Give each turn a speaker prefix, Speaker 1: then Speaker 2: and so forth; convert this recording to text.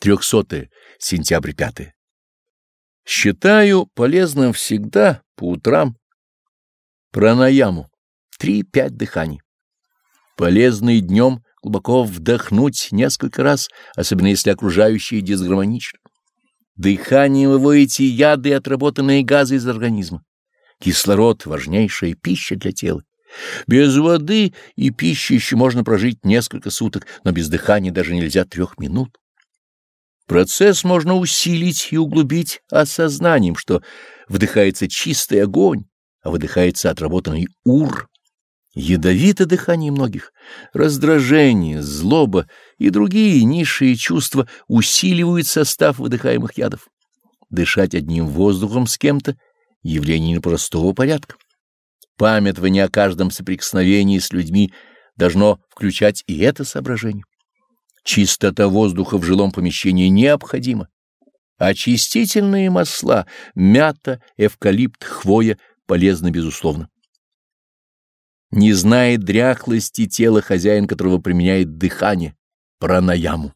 Speaker 1: 300 сентябрь 5. Считаю полезным всегда по утрам пранаяму 3-5 дыханий. Полезно и днем глубоко вдохнуть несколько раз, особенно если окружающие дисгармоничны. Дыханием выводите яды и отработанные газы из организма. Кислород — важнейшая пища для тела. Без воды и пищи еще можно прожить несколько суток, но без дыхания даже нельзя трех минут. Процесс можно усилить и углубить осознанием, что вдыхается чистый огонь, а выдыхается отработанный ур. Ядовито дыхание многих, раздражение, злоба и другие низшие чувства усиливают состав выдыхаемых ядов. Дышать одним воздухом с кем-то — явление непростого порядка. Памятование о каждом соприкосновении с людьми должно включать и это соображение. Чистота воздуха в жилом помещении необходима. Очистительные масла, мята, эвкалипт, хвоя полезны безусловно. Не знает дряхлости тела хозяин, которого применяет дыхание, пранаяму.